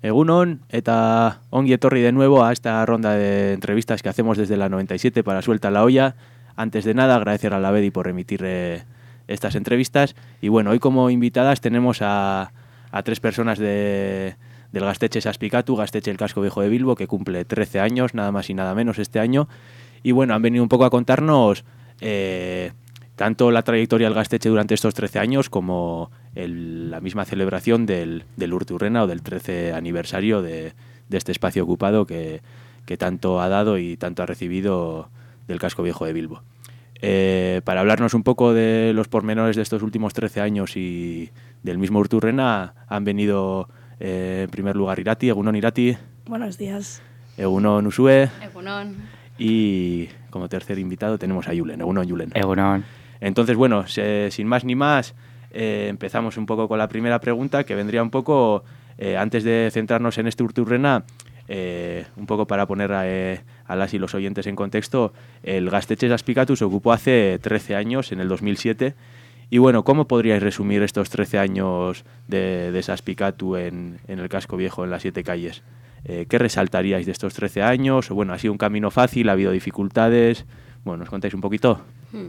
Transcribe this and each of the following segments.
Egunon, eta ongi etorri de nuevo a esta ronda de entrevistas que hacemos desde la 97 para Suelta la Olla. Antes de nada, agradecer a la Bedi por emitir eh, estas entrevistas. Y bueno, hoy como invitadas tenemos a, tres personas de, del Gasteche Saspicatu, Gasteche el Casco Viejo de Bilbo, que cumple 13 años, nada más y nada menos este año. Y bueno, han venido un poco a contarnos eh, tanto la trayectoria del Gasteche durante estos 13 años como el, la misma celebración del, del Urturrena o del 13 aniversario de, de este espacio ocupado que, que, tanto ha dado y tanto ha recibido del casco viejo de Bilbo. Eh, para hablarnos un poco de los pormenores de estos últimos 13 años y del mismo Urturrena han venido eh, en primer lugar Irati, Egunon Irati. Buenos días. Egunon Usue. Egunon. Y como tercer invitado tenemos a Yulen. Egunon Yulen. Egunon. Entonces, bueno, se, sin más ni más, eh, empezamos un poco con la primera pregunta, que vendría un poco, eh, antes de centrarnos en este Urturrena, eh, un poco para poner a, eh, las y los oyentes en contexto, el Gasteches Aspicatu se ocupó hace 13 años, en el 2007. Y bueno, ¿cómo podríais resumir estos 13 años de, de Saspicatu en, el casco viejo, en las siete calles? ¿Qué resaltaríais de estos 13 años? Bueno, ¿ha sido un camino fácil? ¿Ha habido dificultades? Bueno, ¿nos contáis un poquito? Hmm.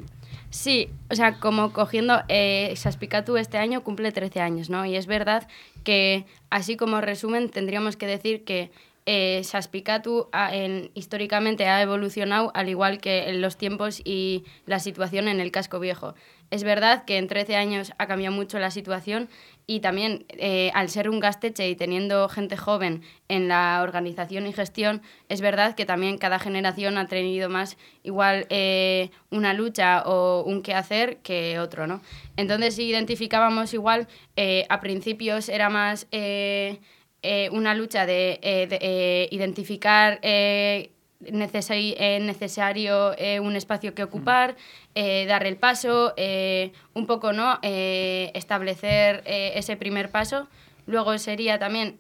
Sí, o sea, como cogiendo, eh, Saspicatu este año cumple 13 años, ¿no? Y es verdad que, así como resumen, tendríamos que decir que eh, Saspicatu ha, en, históricamente ha evolucionado al igual que en los tiempos y la situación en el casco viejo. Es verdad que en 13 años ha cambiado mucho la situación y también eh, al ser un gasteche y teniendo gente joven en la organización y gestión, es verdad que también cada generación ha tenido más igual eh, una lucha o un quehacer que otro, ¿no? Entonces si identificábamos igual, eh, a principios era más eh, una lucha de, eh, de eh, identificar eh, eh, necesario un espacio que ocupar, dar el paso, un poco no establecer ese primer paso. Luego sería también,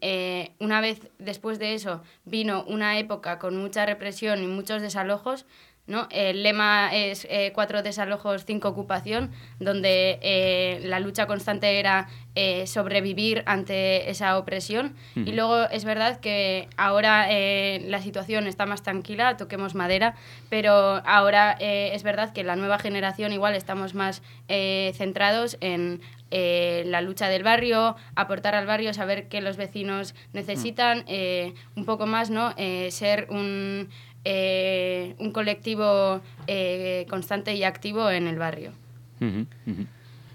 una vez después de eso, vino una época con mucha represión y muchos desalojos, ¿no? El lema es eh, cuatro desalojos, cinco ocupación, donde eh, la lucha constante era eh, sobrevivir ante esa opresión. Y luego es verdad que ahora la situación está más tranquila, toquemos madera, pero ahora es verdad que la nueva generación igual estamos más centrados en eh, la lucha del barrio, aportar al barrio, saber qué los vecinos necesitan, eh, un poco más, ¿no? Eh, ser un un colectivo constante y activo en el barrio. Uh -huh, uh -huh.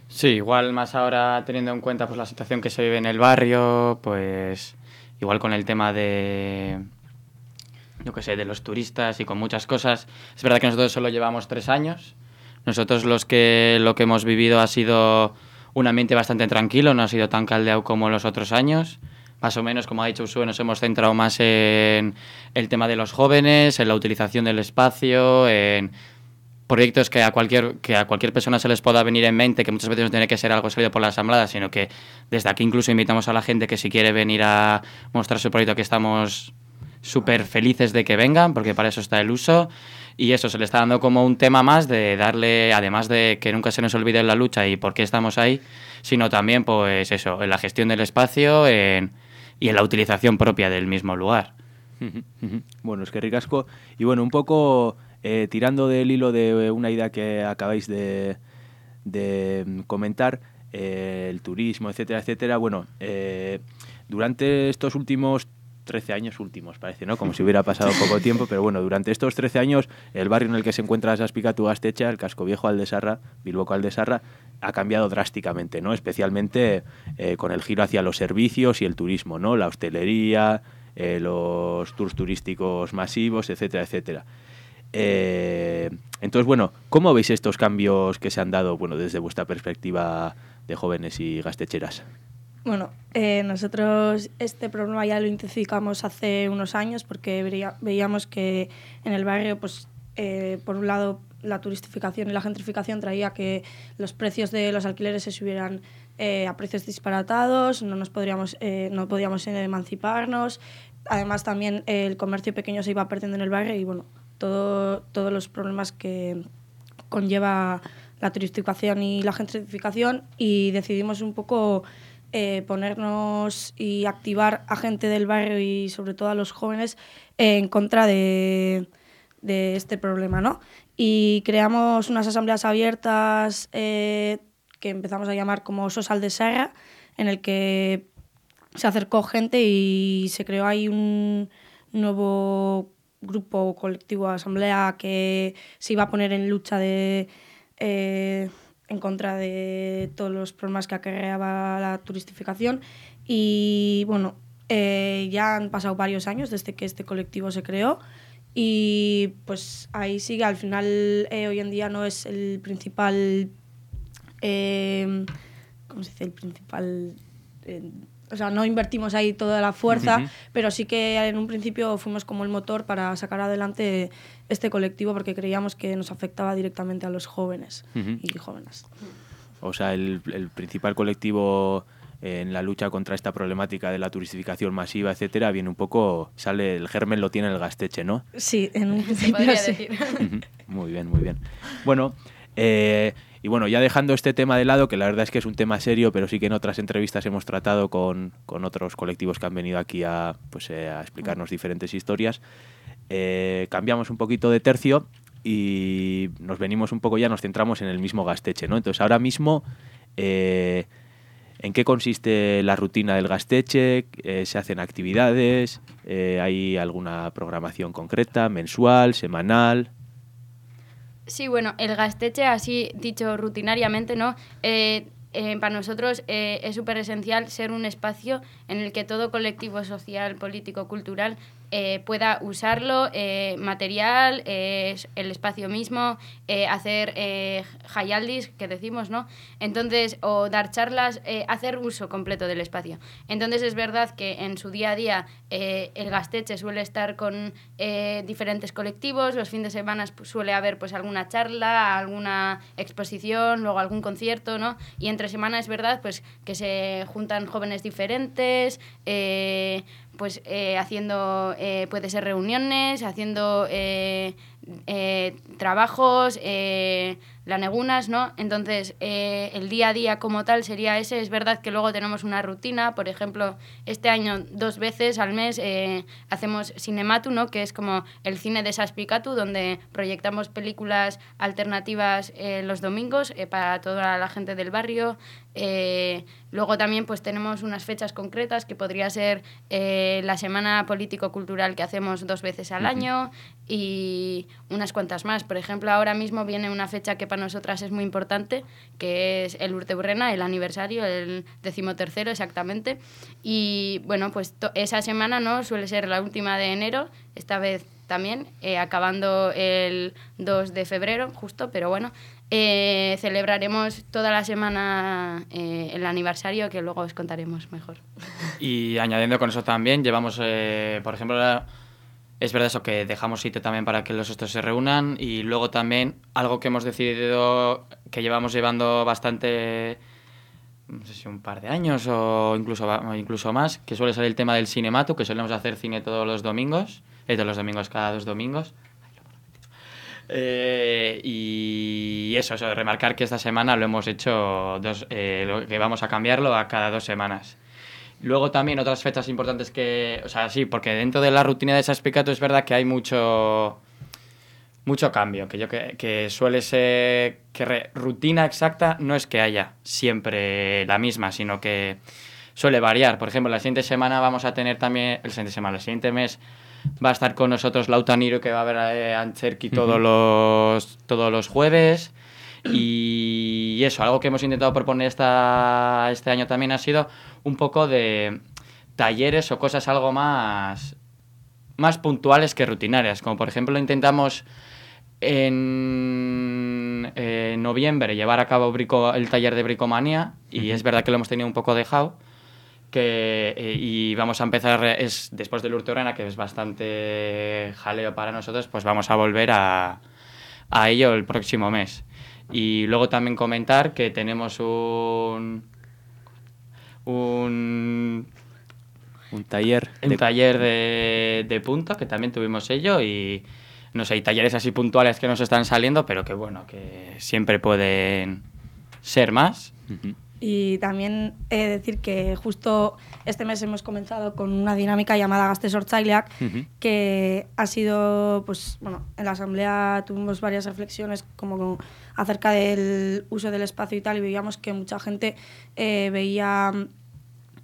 Sí, igual más ahora teniendo en cuenta pues la situación que se vive en el barrio, pues igual con el tema de yo qué sé, de los turistas y con muchas cosas. Es verdad que nosotros solo llevamos tres años. Nosotros los que lo que hemos vivido ha sido un ambiente bastante tranquilo, no ha sido tan caldeado como los otros años más o menos, como ha dicho Usue, nos hemos centrado más en el tema de los jóvenes, en la utilización del espacio, en proyectos que a cualquier que a cualquier persona se les pueda venir en mente, que muchas veces no tiene que ser algo salido por la asamblea, sino que desde aquí incluso invitamos a la gente que si quiere venir a mostrar su proyecto que estamos súper felices de que vengan, porque para eso está el uso. Y eso se le está dando como un tema más de darle, además de que nunca se nos olvide la lucha y por qué estamos ahí, sino también, pues eso, en la gestión del espacio, en y en la utilización propia del mismo lugar. Bueno, es que ricasco. Y bueno, un poco eh, tirando del hilo de una idea que acabáis de, de comentar, eh, el turismo, etcétera, etcétera. Bueno, eh, durante estos últimos 13 años últimos, parece, ¿no? Como si hubiera pasado poco tiempo, pero bueno, durante estos 13 años, el barrio en el que se encuentra Saspicatu Astecha, el casco viejo Aldesarra, Bilboco Aldesarra, ha cambiado drásticamente, ¿no? Especialmente eh, con el giro hacia los servicios y el turismo, ¿no? La hostelería, eh, los tours turísticos masivos, etcétera, etcétera. Eh, entonces, bueno, ¿cómo veis estos cambios que se han dado, bueno, desde vuestra perspectiva de jóvenes y gastecheras? Bueno, eh, nosotros este problema ya lo identificamos hace unos años porque veía, veíamos que en el barrio, pues, eh, por un lado, la turistificación y la gentrificación traía que los precios de los alquileres se subieran eh, a precios disparatados, no nos podríamos, eh, no podíamos emanciparnos. Además, también el comercio pequeño se iba perdiendo en el barrio y, bueno, todo, todos los problemas que conlleva la turistificación y la gentrificación y decidimos un poco eh, ponernos y activar a gente del barrio y sobre todo a los jóvenes en contra de, de este problema, ¿no? Y creamos unas asambleas abiertas eh, que empezamos a llamar como Sosal de Serra, en el que se acercó gente y se creó ahí un nuevo grupo colectivo asamblea que se iba a poner en lucha de, eh, en contra de todos los problemas que acarreaba la turistificación. Y bueno, eh, ya han pasado varios años desde que este colectivo se creó y pues ahí sigue. Al final, eh, hoy en día no es el principal. ¿Cómo se dice? El principal o sea, no invertimos ahí toda la fuerza, pero sí que en un principio fuimos como el motor para sacar adelante este colectivo porque creíamos que nos afectaba directamente a los jóvenes y jóvenes. O sea, el, principal colectivo en la lucha contra esta problemática de la turistificación masiva, etcétera, viene un poco, sale, el germen lo tiene el gasteche, ¿no? Sí, en un principio sí. muy bien, muy bien. Bueno, eh, y bueno, ya dejando este tema de lado, que la verdad es que es un tema serio, pero sí que en otras entrevistas hemos tratado con, otros colectivos que han venido aquí a, pues, eh, a explicarnos diferentes historias, eh, cambiamos un poquito de tercio y nos venimos un poco ya, nos centramos en el mismo Gasteche, ¿no? Entonces ahora mismo, eh, ¿en qué consiste la rutina del Gasteche? ¿Se hacen actividades? ¿Hay alguna programación concreta, mensual, semanal? Sí, bueno, el gasteche, así dicho rutinariamente, ¿no? Eh, eh, para nosotros eh, es súper esencial ser un espacio en el que todo colectivo social, político, cultural eh, pueda usarlo, eh, material, eh, el espacio mismo, hacer hayaldis, que decimos, ¿no? Entonces, o dar charlas, hacer uso completo del espacio. Entonces, es verdad que en su día a día el Gasteche suele estar con diferentes colectivos, los fines de semana pues, suele haber pues alguna charla, alguna exposición, luego algún concierto, ¿no? Y entre semana es verdad pues que se juntan jóvenes diferentes, pues eh, haciendo, eh, puede ser reuniones, haciendo eh, trabajos, lanegunas, ¿no? Entonces, el día a día como tal sería ese. Es verdad que luego tenemos una rutina, por ejemplo, este año dos veces al mes hacemos Cinematu, ¿no? Que es como el cine de Saspicatu, donde proyectamos películas alternativas los domingos para toda la gente del barrio. Luego también pues tenemos unas fechas concretas que podría ser la semana político-cultural que hacemos dos veces al año y unas cuantas más. Por ejemplo, ahora mismo viene una fecha que para nosotras es muy importante, que es el Urteburrena, el aniversario, el decimotercero exactamente. Y bueno, pues esa semana no suele ser la última de enero, esta vez también, eh, acabando el 2 de febrero, justo, pero bueno, eh, celebraremos toda la semana eh, el aniversario que luego os contaremos mejor. Y añadiendo con eso también, llevamos, por ejemplo, es verdad eso que dejamos sitio también para que los otros se reúnan y luego también algo que hemos decidido que llevamos llevando bastante no sé si un par de años o incluso, incluso más, que suele ser el tema del cinemato, que solemos hacer cine todos los domingos, eh, todos los domingos, cada dos domingos. Eh, y eso, eso, remarcar que esta semana lo hemos hecho, dos, eh, que vamos a cambiarlo a cada dos semanas. Luego también otras fechas importantes que, o sea, sí, porque dentro de la rutina de esas picato es verdad que hay mucho, mucho cambio, que yo que, que suele ser que rutina exacta no es que haya siempre la misma, sino que suele variar. Por ejemplo, la siguiente semana vamos a tener también, el siguiente semana, el siguiente mes va a estar con nosotros Lautaniro que va a ver a Ancherki todos, los, todos los jueves. Y eso, algo que hemos intentado proponer esta, este año también ha sido un poco de talleres o cosas algo más, más puntuales que rutinarias. Como por ejemplo intentamos en, noviembre llevar a cabo el taller de bricomanía y es verdad que lo hemos tenido un poco dejado que, eh, y vamos a empezar, es después del Urteurena, que es bastante jaleo para nosotros, pues vamos a volver a, a ello el próximo mes. Y luego también comentar que tenemos un... un un taller. Un taller de, de punta, que también tuvimos ello, y no sé, hay talleres así puntuales que nos están saliendo, pero que bueno, que siempre pueden ser más. Y también he de decir que justo este mes hemos comenzado con una dinámica llamada Gastes Ortzaileak, que ha sido, pues, bueno, en la asamblea tuvimos varias reflexiones como acerca del uso del espacio y tal, y veíamos que mucha gente eh, veía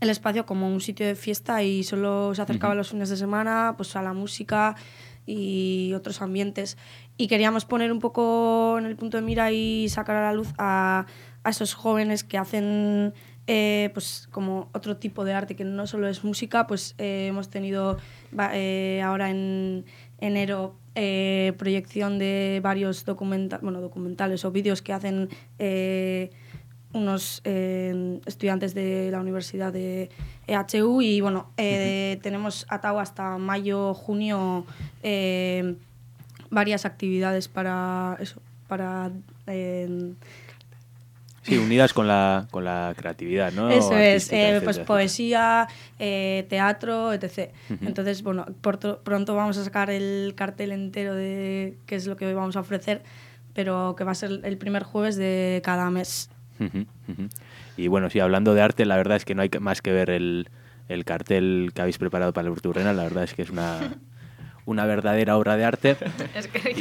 el espacio como un sitio de fiesta y solo se acercaba los fines de semana, pues a la música y otros ambientes. Y queríamos poner un poco en el punto de mira y sacar a la luz a a esos jóvenes que hacen eh, pues como otro tipo de arte que no solo es música, pues eh, hemos tenido eh, ahora en enero proyección de varios bueno, documentales o vídeos que hacen unos estudiantes de la Universidad de EHU y bueno, tenemos atado hasta mayo, junio varias actividades para eso, para Sí, unidas con la, con la creatividad, ¿no? Eso es, eh, pues poesía, eh, teatro, etc. Entonces, bueno, pronto vamos a sacar el cartel entero de qué es lo que hoy vamos a ofrecer, pero que va a ser el primer jueves de cada mes. Y bueno, sí, hablando de arte, la verdad es que no hay más que ver el, el cartel que habéis preparado para el Urturrena, la verdad es que es una, una verdadera obra de arte. es que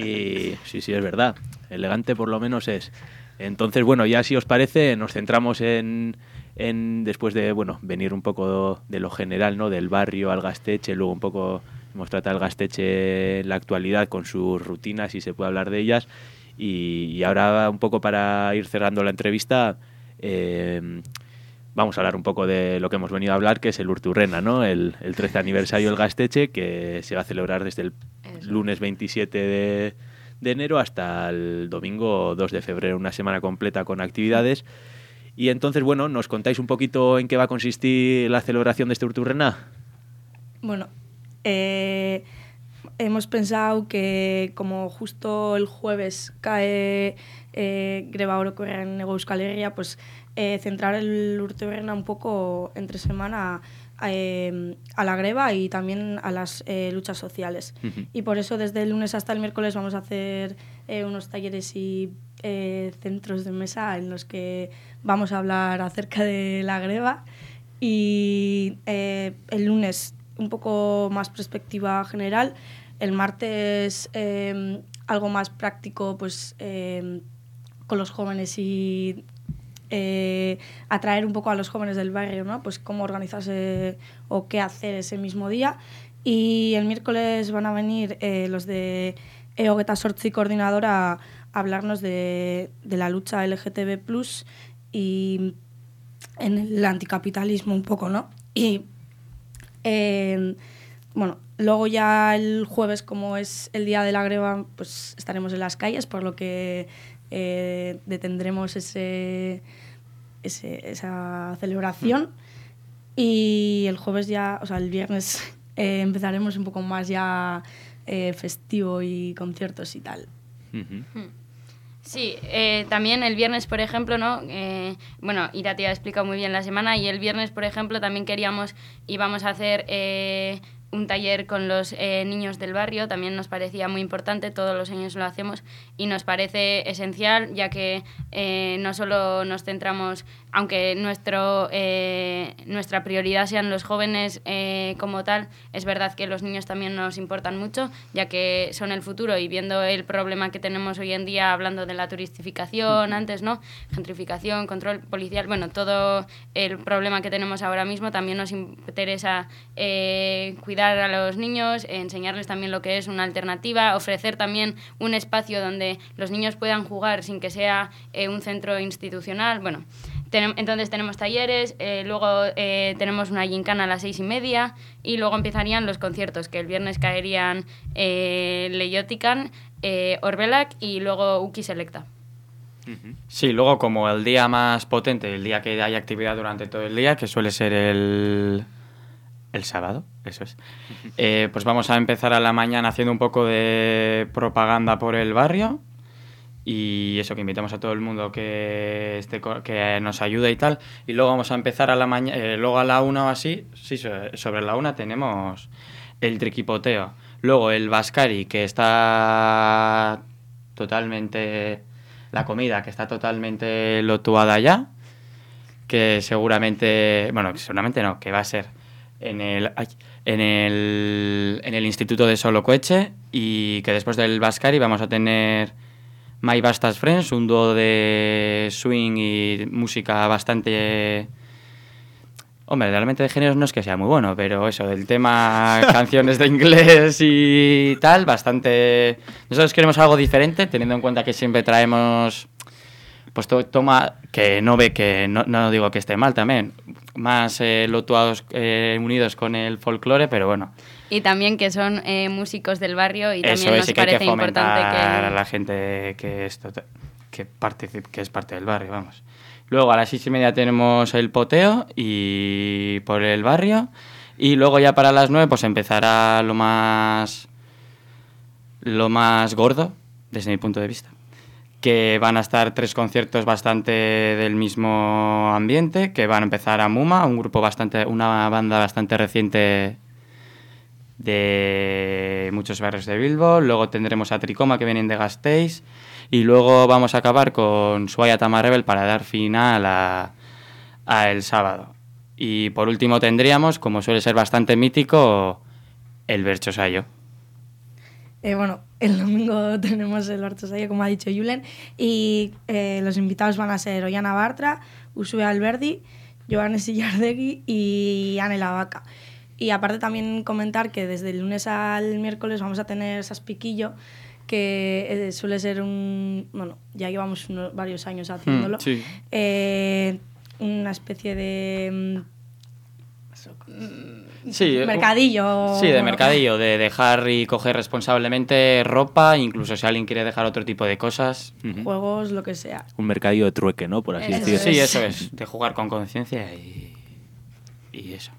Y sí, sí, es verdad. Elegante por lo menos es. Entonces, bueno, ya si os parece, nos centramos en, en después de, bueno, venir un poco de lo general, ¿no? Del barrio al Gasteche, luego un poco hemos tratado el Gasteche en la actualidad con sus rutinas, si se puede hablar de ellas. Y, ahora un poco para ir cerrando la entrevista, eh, vamos a hablar un poco de lo que hemos venido a hablar, que es el Urturrena, ¿no? El, el 13 aniversario del Gasteche, que se va a celebrar desde el lunes 27 de de enero hasta el domingo 2 de febrero, una semana completa con actividades. Y entonces, bueno, ¿nos contáis un poquito en qué va a consistir la celebración de este Urturrena? Bueno, eh, hemos pensado que como justo el jueves cae eh, Greba en Euskal pues eh, centrar el Urturrena un poco entre semana eh, a la greva y también a las eh, luchas sociales. Y por eso desde el lunes hasta el miércoles vamos a hacer eh, unos talleres y centros de mesa en los que vamos a hablar acerca de la greva. Y el lunes un poco más perspectiva general, el martes algo más práctico pues con los jóvenes y eh, atraer un poco a los jóvenes del barrio, ¿no? Pues cómo organizarse o qué hacer ese mismo día. Y el miércoles van a venir eh, los de Eogeta Sortzi Coordinadora a hablarnos de, de la lucha LGTB+, y en el anticapitalismo un poco, ¿no? Y eh, bueno, luego ya el jueves, como es el día de la greva, pues estaremos en las calles, por lo que eh, detendremos ese, esa celebración y el jueves ya, o sea, el viernes eh, empezaremos un poco más ya eh, festivo y conciertos y tal. Hmm. Sí, también el viernes, por ejemplo, ¿no? bueno, Irati ha explicado muy bien la semana y el viernes, por ejemplo, también queríamos, íbamos a hacer un taller con los eh, niños del barrio también nos parecía muy importante, todos los años lo hacemos y nos parece esencial ya que eh, no solo nos centramos, aunque nuestro, eh, nuestra prioridad sean los jóvenes como tal, es verdad que los niños también nos importan mucho ya que son el futuro y viendo el problema que tenemos hoy en día hablando de la turistificación antes, ¿no? Gentrificación, control policial, bueno, todo el problema que tenemos ahora mismo también nos interesa cuidar a los niños, enseñarles también lo que es una alternativa, ofrecer también un espacio donde los niños puedan jugar sin que sea eh, un centro institucional. Bueno, entonces tenemos talleres, eh, luego eh, tenemos una gincana a las seis y media y luego empezarían los conciertos, que el viernes caerían eh, Leyotican, Orbelac y luego Uki Selecta. Sí, luego como el día más potente, el día que hay actividad durante todo el día, que suele ser el, el sábado, eso es. Eh, pues vamos a empezar a la mañana haciendo un poco de propaganda por el barrio y eso que invitamos a todo el mundo que esté, que nos ayude y tal. Y luego vamos a empezar a la mañana eh, luego a la una o así sí sobre la una tenemos el triquipoteo. Luego el Vascari que está totalmente la comida, que está totalmente lotuada ya, que seguramente, bueno, seguramente no, que va a ser en el, en el, en el Instituto de Solocoeche y que después del Bascari vamos a tener My Bastas Friends, un dúo de swing y música bastante... Hombre, realmente de géneros no es que sea muy bueno, pero eso, del tema canciones de inglés y tal, bastante... Nosotros queremos algo diferente, teniendo en cuenta que siempre traemos pues toma que no ve que no, no, digo que esté mal también más eh, lotuados eh, unidos con el folclore pero bueno. Y también que son eh, músicos del barrio y también nos parece importante que a la gente que esto que participe, que es parte del barrio vamos. Luego a las seis y media tenemos el poteo y por el barrio. Y luego ya para las nueve pues empezará lo más lo más gordo desde mi punto de vista que van a estar tres conciertos bastante del mismo ambiente, que van a empezar a Muma, un grupo bastante, una banda bastante reciente de muchos barrios de Bilbo, luego tendremos a Tricoma que vienen de Gasteiz y luego vamos a acabar con Suaya Rebel para dar final a, a, el sábado. Y por último tendríamos, como suele ser bastante mítico, el Berchosayo. Eh, bueno, el domingo tenemos el Bartosayo, como ha dicho Julen, y eh, los invitados van a ser Ollana Bartra, Usue Alberdi, Joanes Sillardegui y Anne La Vaca. Y aparte también comentar que desde el lunes al miércoles vamos a tener Saspiquillo, que eh, suele ser un... Bueno, ya llevamos varios años haciéndolo. Mm, una especie de... Mm, Sí, mercadillo. Sí, de mercadillo, de dejar y coger responsablemente ropa, incluso si alguien quiere dejar otro tipo de cosas. Juegos, lo que sea. Un mercadillo de trueque, ¿no? Por así decirlo. Sí, eso es, de jugar con conciencia y, y eso.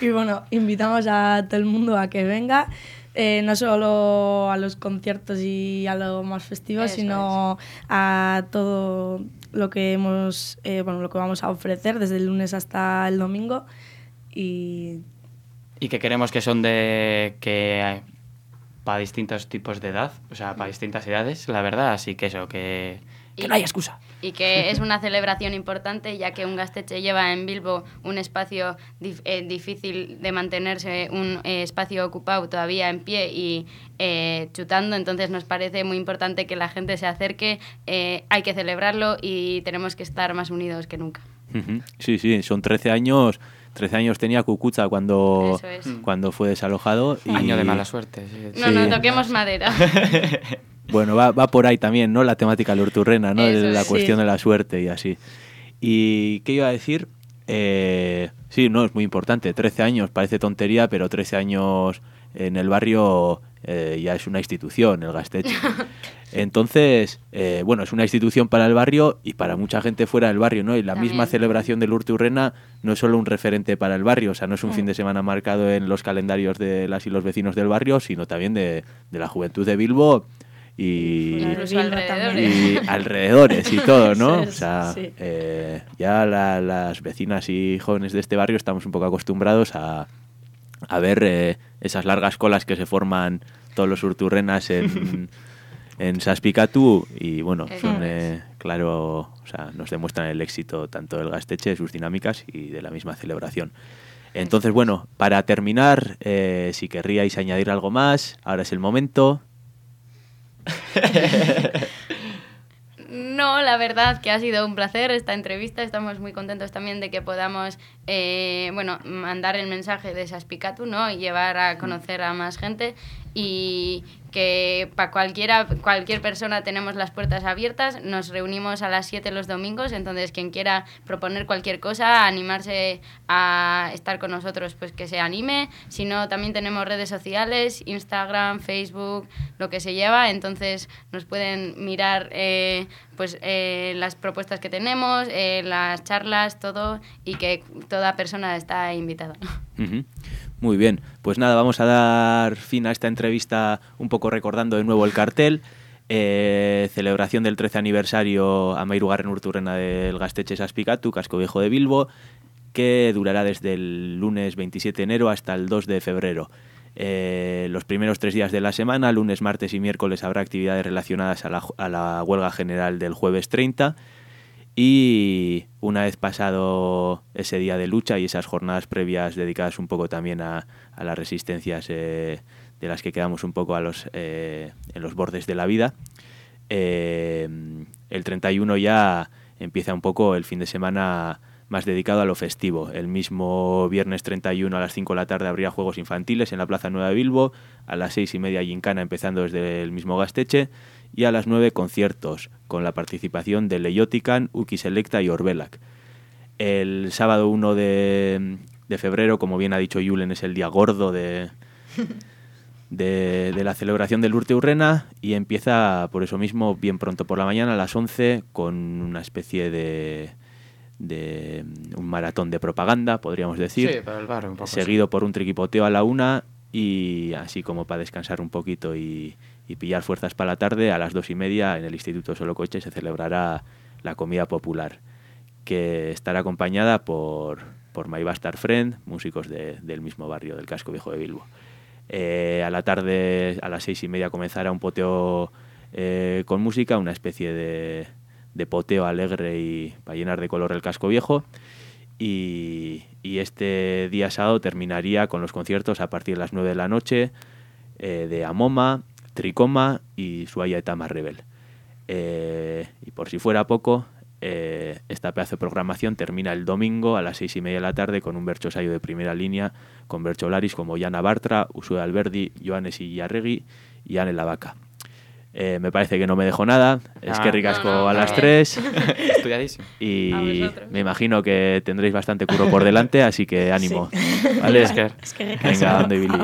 Y bueno, invitamos a todo el mundo a que venga. Eh, no solo a los conciertos y a lo más festivo, sino a todo lo que hemos, eh, bueno, lo que vamos a ofrecer desde el lunes hasta el domingo y y que queremos que son de que para distintos tipos de edad, o sea, para distintas edades, la verdad, así que eso, que, que no hay excusa. Y que es una celebración importante, ya que un gasteche lleva en Bilbo un espacio eh, difícil de mantenerse, un eh, espacio ocupado todavía en pie y eh, chutando, entonces nos parece muy importante que la gente se acerque, hay que celebrarlo y tenemos que estar más unidos que nunca. Sí, sí, son 13 años 13 años tenía Cucucha cuando, cuando fue desalojado. Y... Año de mala suerte. No, no, toquemos madera. bueno, va, va, por ahí también, ¿no? La temática lurturrena, ¿no? la cuestión de la suerte y así. ¿Y qué iba a decir? Eh, sí, no, es muy importante. 13 años, parece tontería, pero 13 años en el barrio eh, ya es una institución, el Gasteche. Entonces, eh, bueno, es una institución para el barrio y para mucha gente fuera del barrio, ¿no? Y la misma celebración del Urturrena no es solo un referente para el barrio, o sea, no es un mm. fin de semana marcado en los calendarios de las y los vecinos del barrio, sino también de, la juventud de Bilbo y, alrededores. y todo, ¿no? o sea, eh, ya las vecinas y jóvenes de este barrio estamos un poco acostumbrados a, a ver eh, esas largas colas que se forman todos los urturrenas en... en Saspicatu y bueno, son, eh, claro, o sea, nos demuestran el éxito tanto del Gasteche, sus dinámicas y de la misma celebración. Entonces, bueno, para terminar, eh, si querríais añadir algo más, ahora es el momento. No, la verdad que ha sido un placer esta entrevista. Estamos muy contentos también de que podamos, eh, bueno, mandar el mensaje de Saspicatu, ¿no? Y llevar a conocer a más gente y que para cualquiera, cualquier persona tenemos las puertas abiertas, nos reunimos a las 7 los domingos, entonces quien quiera proponer cualquier cosa, animarse a estar con nosotros, pues que se anime, si no también tenemos redes sociales, Instagram, Facebook, lo que se lleva, entonces nos pueden mirar eh, pues eh, las propuestas que tenemos, eh, las charlas, todo, y que toda persona está invitada. Muy bien, pues nada, vamos a dar fin a esta entrevista un poco recordando de nuevo el cartel. Eh, celebración del 13 aniversario a Mairugarren Urturrena del Gasteche Saspicatu, Casco Viejo de Bilbo, que durará desde el lunes 27 de enero hasta el 2 de febrero. Eh, los primeros tres días de la semana, lunes, martes y miércoles, habrá actividades relacionadas a la, a la huelga general del jueves 30 y una vez pasado ese día de lucha y esas jornadas previas dedicadas un poco también a, las resistencias eh, de las que quedamos un poco a los, eh, en los bordes de la vida, eh, el 31 ya empieza un poco el fin de semana más dedicado a lo festivo. El mismo viernes 31 a las 5 de la tarde habría juegos infantiles en la Plaza Nueva de Bilbo, a las 6 y media Gincana empezando desde el mismo Gasteche y a las 9 conciertos con la participación de Leyotican, Uki Selecta y Orbelac. El sábado 1 de, de febrero, como bien ha dicho Julen, es el día gordo de, de, de la celebración del Urte Urrena y empieza por eso mismo bien pronto por la mañana a las 11 con una especie de, de un maratón de propaganda, podríamos decir, Sí, para el barrio un poco. sí. seguido por un triquipoteo a la una y así como para descansar un poquito y, y pillar fuerzas para la tarde, a las dos y media en el Instituto Solocoche se celebrará la comida popular, que estará acompañada por, por My Bastard Friend, músicos de- del mismo barrio del Casco Viejo de Bilbo. Eh, a la tarde, a las seis y media, comenzará un poteo eh, con música, una especie de, de poteo alegre y para llenar de color el casco viejo. Y, y este día sábado terminaría con los conciertos a partir de las 9 de la noche eh, de Amoma, Tricoma y Suaya Etama Rebel. Eh, y por si fuera poco, eh, esta pedazo de programación termina el domingo a las seis y media de la tarde con un berchosayo de primera línea con bercholaris como Yana Bartra, Usue Alberdi, Joanes Illarregui y Anne Lavaca. Eh, me parece que no me dejo nada. Es Ah. que ricasco No, no, a no. las tres. Estudiadísimo. A Y me imagino que tendréis bastante curro por delante, así que ánimo. ¿Vale? Es que- Es que Venga, ando y Billy.